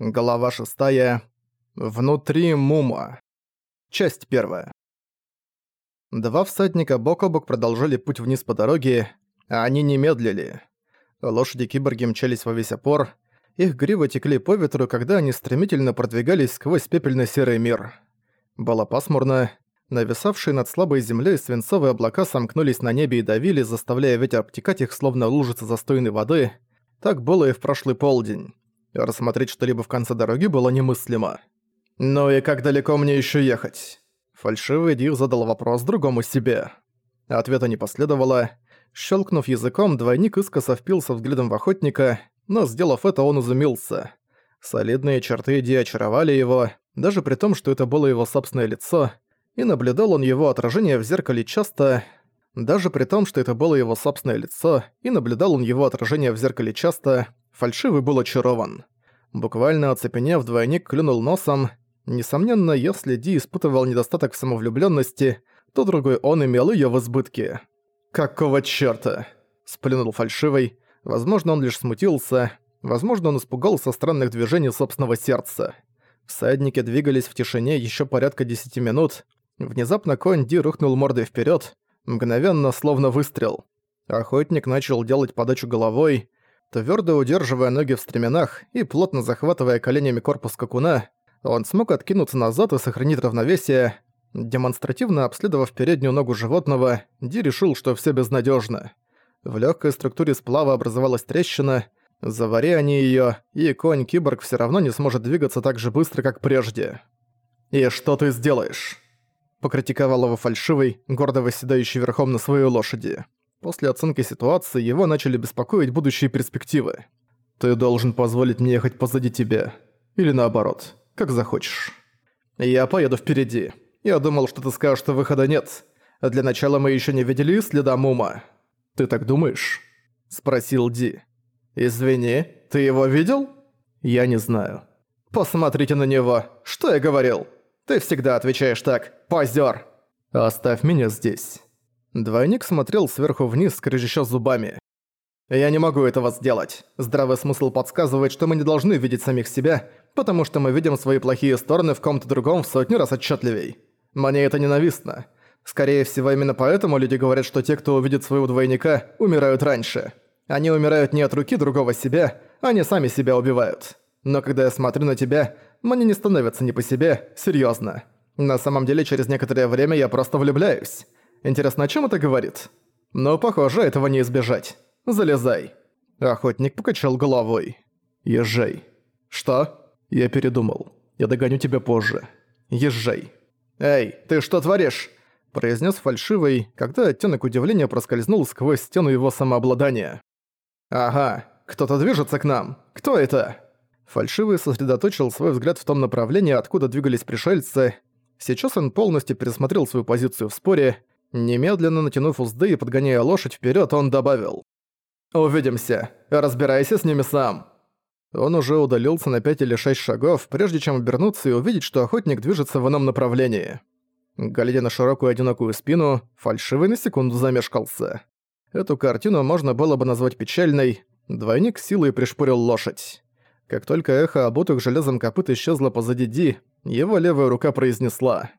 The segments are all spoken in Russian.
Глава 6. Внутри Мума. Часть 1. Два всадника бок о бок продолжали путь вниз по дороге, а они не медлили. Лошади-киборги мчались во весь опор, их гривы текли по ветру, когда они стремительно продвигались сквозь пепельно-серый мир. Было пасмурно, нависавшие над слабой землей свинцовые облака сомкнулись на небе и давили, заставляя ветер обтекать их, словно лужицы застойной воды. Так было и в прошлый полдень. Рассмотреть что-либо в конце дороги было немыслимо. «Ну и как далеко мне еще ехать?» Фальшивый Дир задал вопрос другому себе. Ответа не последовало. Щелкнув языком, двойник искоса впился взглядом в охотника, но, сделав это, он изумился. Солидные черты Ди очаровали его, даже при том, что это было его собственное лицо, и наблюдал он его отражение в зеркале часто, даже при том, что это было его собственное лицо, и наблюдал он его отражение в зеркале часто, Фальшивый был очарован. Буквально оцепенев, двойник клюнул носом. Несомненно, если Ди испытывал недостаток в самовлюблённости, то другой он имел её в избытке. «Какого чёрта?» – сплюнул Фальшивый. Возможно, он лишь смутился. Возможно, он испугался странных движений собственного сердца. Всадники двигались в тишине ещё порядка десяти минут. Внезапно конь Ди рухнул мордой вперёд, мгновенно, словно выстрел. Охотник начал делать подачу головой, Твердо удерживая ноги в стременах и плотно захватывая коленями корпус скакуна, он смог откинуться назад и сохранить равновесие. Демонстративно обследовав переднюю ногу животного, Ди решил, что все безнадежно. В легкой структуре сплава образовалась трещина, завари они ее, и конь-киборг все равно не сможет двигаться так же быстро, как прежде. «И что ты сделаешь?» Покритиковал его фальшивый, гордо восседающий верхом на своей лошади. После оценки ситуации его начали беспокоить будущие перспективы. «Ты должен позволить мне ехать позади тебя. Или наоборот, как захочешь». «Я поеду впереди. Я думал, что ты скажешь, что выхода нет. Для начала мы еще не видели следа Мума». «Ты так думаешь?» – спросил Ди. «Извини, ты его видел?» «Я не знаю». «Посмотрите на него. Что я говорил? Ты всегда отвечаешь так. Позёр!» «Оставь меня здесь». Двойник смотрел сверху вниз, скрежеща зубами. «Я не могу этого сделать. Здравый смысл подсказывает, что мы не должны видеть самих себя, потому что мы видим свои плохие стороны в ком-то другом в сотню раз отчетливей. Мне это ненавистно. Скорее всего, именно поэтому люди говорят, что те, кто увидит своего двойника, умирают раньше. Они умирают не от руки другого себя, они сами себя убивают. Но когда я смотрю на тебя, мне не становится не по себе, серьезно. На самом деле, через некоторое время я просто влюбляюсь. Интересно, о чем это говорит? Но, похоже, этого не избежать. Залезай. Охотник покачал головой. Езжай. Что? Я передумал. Я догоню тебя позже. Езжай. Эй, ты что творишь? произнес фальшивый, когда оттенок удивления проскользнул сквозь стену его самообладания. «Ага, кто-то движется к нам. Кто это?» Фальшивый сосредоточил свой взгляд в том направлении, откуда двигались пришельцы. Сейчас он полностью пересмотрел свою позицию в споре Немедленно натянув узды и подгоняя лошадь вперед, он добавил. «Увидимся. Разбирайся с ними сам». Он уже удалился на пять или шесть шагов, прежде чем обернуться и увидеть, что охотник движется в ином направлении. Глядя на широкую одинокую спину, фальшивый на секунду замешкался. Эту картину можно было бы назвать печальной. Двойник силой пришпорил лошадь. Как только эхо обутых железом копыт исчезло позади Ди, его левая рука произнесла.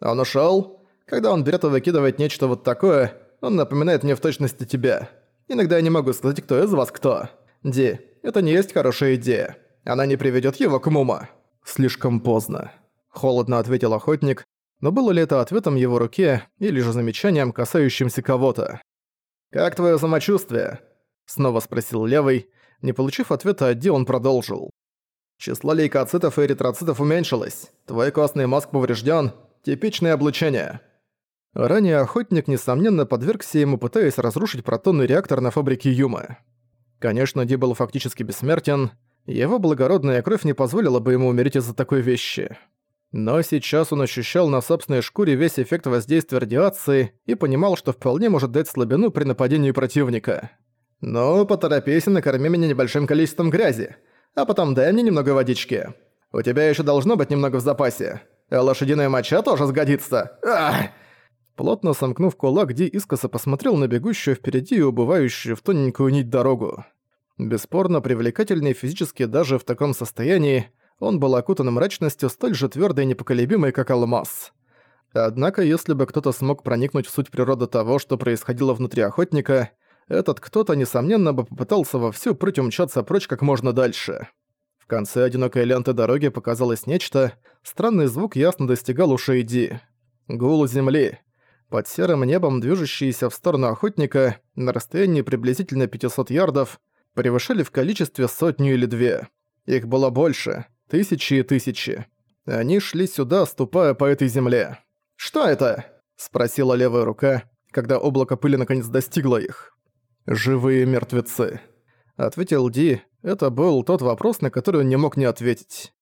«Он ушёл?» Когда он берет и выкидывает нечто вот такое, он напоминает мне в точности тебя. Иногда я не могу сказать, кто из вас кто. Ди, это не есть хорошая идея. Она не приведет его к Мума. Слишком поздно. Холодно ответил охотник, но было ли это ответом его руке или же замечанием, касающимся кого-то? «Как твое самочувствие?» Снова спросил левый. Не получив ответа от Ди, он продолжил. «Число лейкоцитов и эритроцитов уменьшилось. Твой костный мозг поврежден. Типичное облучение. Ранее охотник, несомненно, подвергся ему, пытаясь разрушить протонный реактор на фабрике Юма. Конечно, Ди был фактически бессмертен, его благородная кровь не позволила бы ему умереть из-за такой вещи. Но сейчас он ощущал на собственной шкуре весь эффект воздействия радиации и понимал, что вполне может дать слабину при нападении противника. «Ну, поторопись и накорми меня небольшим количеством грязи, а потом дай мне немного водички. У тебя еще должно быть немного в запасе. А лошадиная моча тоже сгодится. Ах!» Плотно сомкнув кулак, Ди искоса посмотрел на бегущую впереди и убывающую в тоненькую нить дорогу. Бесспорно, привлекательный физически даже в таком состоянии, Он был окутан мрачностью столь же твёрдой и непоколебимой, как алмаз. Однако, если бы кто-то смог проникнуть в суть природы того, что происходило внутри охотника, этот кто-то, несомненно, бы попытался вовсю прыть умчаться прочь как можно дальше. В конце одинокой ленты дороги показалось нечто, странный звук ясно достигал ушей Ди. Гул земли. Под серым небом, движущиеся в сторону охотника, на расстоянии приблизительно 500 ярдов, превышали в количестве сотню или две. Их было больше, тысячи и тысячи. Они шли сюда, ступая по этой земле. «Что это?» – спросила левая рука, когда облако пыли наконец достигло их. «Живые мертвецы», – ответил Ди. Это был тот вопрос, на который он не мог не ответить.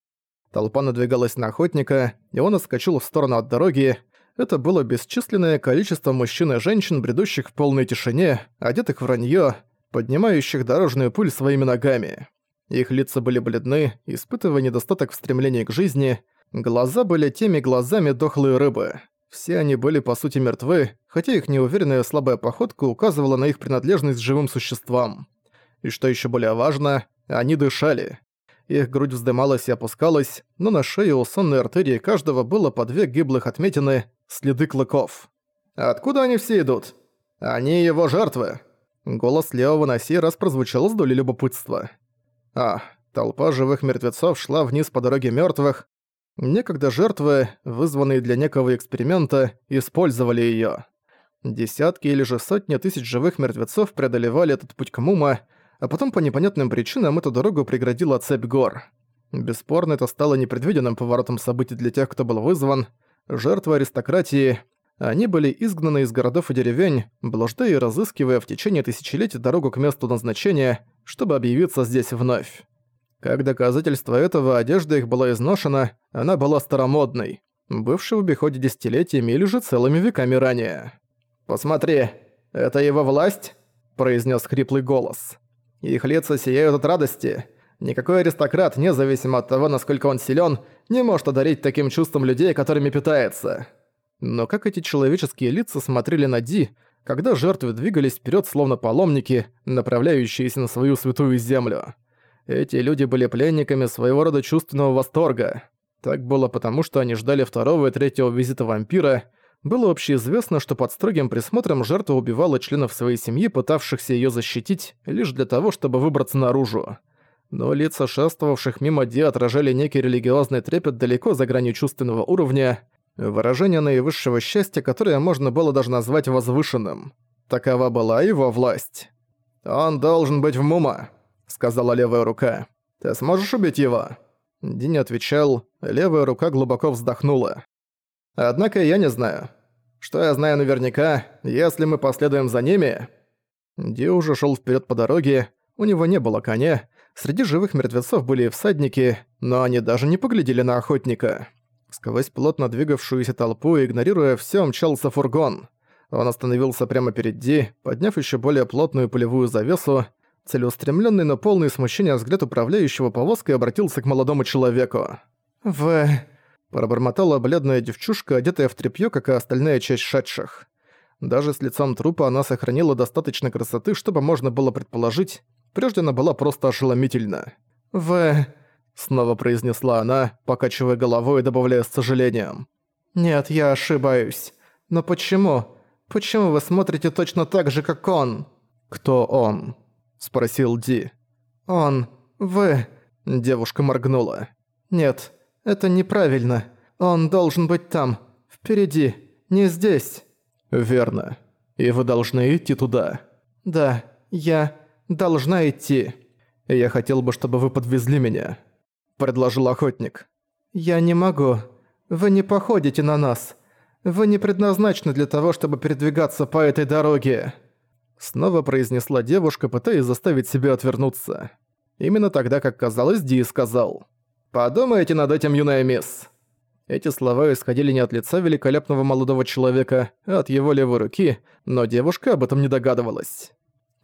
Толпа надвигалась на охотника, и он отскочил в сторону от дороги. Это было бесчисленное количество мужчин и женщин, бредущих в полной тишине, одетых в вранье, поднимающих дорожную пыль своими ногами. Их лица были бледны, испытывая недостаток в стремлении к жизни, глаза были теми глазами дохлой рыбы. Все они были по сути мертвы, хотя их неуверенная слабая походка указывала на их принадлежность живым существам. И что еще более важно, они дышали. Их грудь вздымалась и опускалась, но на шее у сонной артерии каждого было по две гиблых отметины, следы клыков. «Откуда они все идут?» «Они его жертвы!» Голос левого на сей раз прозвучал с долей любопытства. «А, толпа живых мертвецов шла вниз по дороге мертвых, Некогда жертвы, вызванные для некого эксперимента, использовали её. Десятки или же сотни тысяч живых мертвецов преодолевали этот путь к Мума, а потом по непонятным причинам эту дорогу преградила цепь гор. Бесспорно, это стало непредвиденным поворотом событий для тех, кто был вызван. Жертвы аристократии, они были изгнаны из городов и деревень, блуждая и разыскивая в течение тысячелетий дорогу к месту назначения, чтобы объявиться здесь вновь. Как доказательство этого, одежда их была изношена, она была старомодной, бывшей в обиходе десятилетиями или же целыми веками ранее. «Посмотри, это его власть?» – произнес хриплый голос. «Их лица сияют от радости. Никакой аристократ, независимо от того, насколько он силен, не может одарить таким чувством людей, которыми питается». Но как эти человеческие лица смотрели на Ди, когда жертвы двигались вперед словно паломники, направляющиеся на свою святую землю? Эти люди были пленниками своего рода чувственного восторга. Так было потому, что они ждали второго и третьего визита вампира. Было общеизвестно, что под строгим присмотром жертва убивала членов своей семьи, пытавшихся её защитить, лишь для того, чтобы выбраться наружу. Но лица шествовавших мимо Ди отражали некий религиозный трепет далеко за гранью чувственного уровня, выражение наивысшего счастья, которое можно было даже назвать возвышенным. Такова была его власть. «Он должен быть в Мума», — сказала левая рука. «Ты сможешь убить его?» Динь отвечал, левая рука глубоко вздохнула. «Однако я не знаю. Что я знаю наверняка, если мы последуем за ними...» Ди уже шел вперед по дороге, у него не было коня, среди живых мертвецов были всадники, но они даже не поглядели на охотника. Сквозь плотно двигавшуюся толпу, игнорируя все, мчался фургон. Он остановился прямо перед Ди, подняв еще более плотную полевую завесу, Целеустремленный, но полный смущения взгляд управляющего повозкой обратился к молодому человеку. «В...» – пробормотала бледная девчушка, одетая в тряпьё, как и остальная часть шедших. Даже с лицом трупа она сохранила достаточно красоты, чтобы можно было предположить, прежде она была просто ошеломительна. «В...» – снова произнесла она, покачивая головой и добавляя с сожалением. «Нет, я ошибаюсь. Но почему? Почему вы смотрите точно так же, как он?» «Кто он?» спросил Ди. «Он... Вы...» Девушка моргнула. «Нет, это неправильно. Он должен быть там, впереди, не здесь». «Верно. И вы должны идти туда». «Да, я должна идти. Я хотел бы, чтобы вы подвезли меня», — предложил охотник. «Я не могу. Вы не походите на нас. Вы не предназначены для того, чтобы передвигаться по этой дороге». Снова произнесла девушка, пытаясь заставить себя отвернуться. Именно тогда, как казалось, Ди сказал. «Подумайте над этим, юная мисс». Эти слова исходили не от лица великолепного молодого человека, а от его левой руки, но девушка об этом не догадывалась.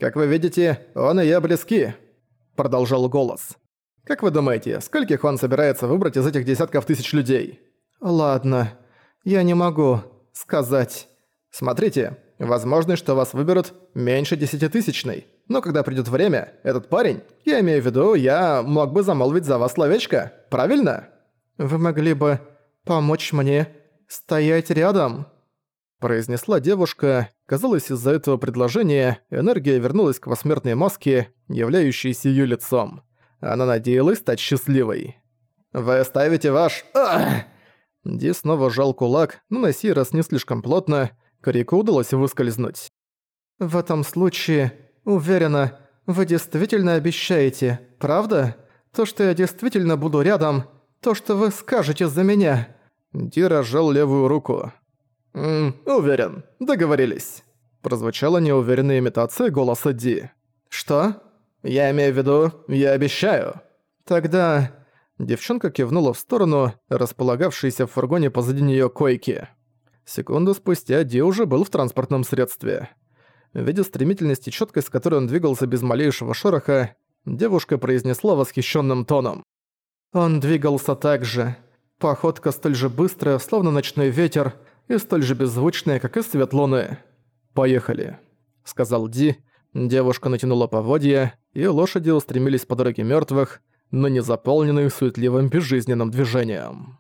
«Как вы видите, он и я близки», — продолжал голос. «Как вы думаете, скольких он собирается выбрать из этих десятков тысяч людей?» «Ладно, я не могу сказать. Смотрите, Возможность, что вас выберут, меньше десятитысячной. Но когда придёт время, этот парень, я имею в виду, я мог бы замолвить за вас словечко, правильно? Вы могли бы помочь мне стоять рядом?» Произнесла девушка. Казалось, из-за этого предложения энергия вернулась к посмертной маске, являющейся её лицом. Она надеялась стать счастливой. «Вы оставите ваш...» Ах! Ди снова сжал кулак, но на сей раз не слишком плотно. Корику удалось выскользнуть. «В этом случае, уверена, вы действительно обещаете, правда? То, что я действительно буду рядом, то, что вы скажете за меня». Ди разжал левую руку. «Ммм, уверен, договорились». Прозвучала неуверенная имитация голоса Ди. «Что? Я имею в виду, я обещаю». «Тогда...» Девчонка кивнула в сторону, располагавшейся в фургоне позади неё койки. Секунду спустя Ди уже был в транспортном средстве. Видя стремительность и чёткость, с которой он двигался без малейшего шороха, девушка произнесла восхищённым тоном. Он двигался так же. Походка столь же быстрая, словно ночной ветер, и столь же беззвучная, как и свет луны. «Поехали», — сказал Ди. Девушка натянула поводья, и лошади устремились по дороге мёртвых, но не заполненную суетливым безжизненным движением.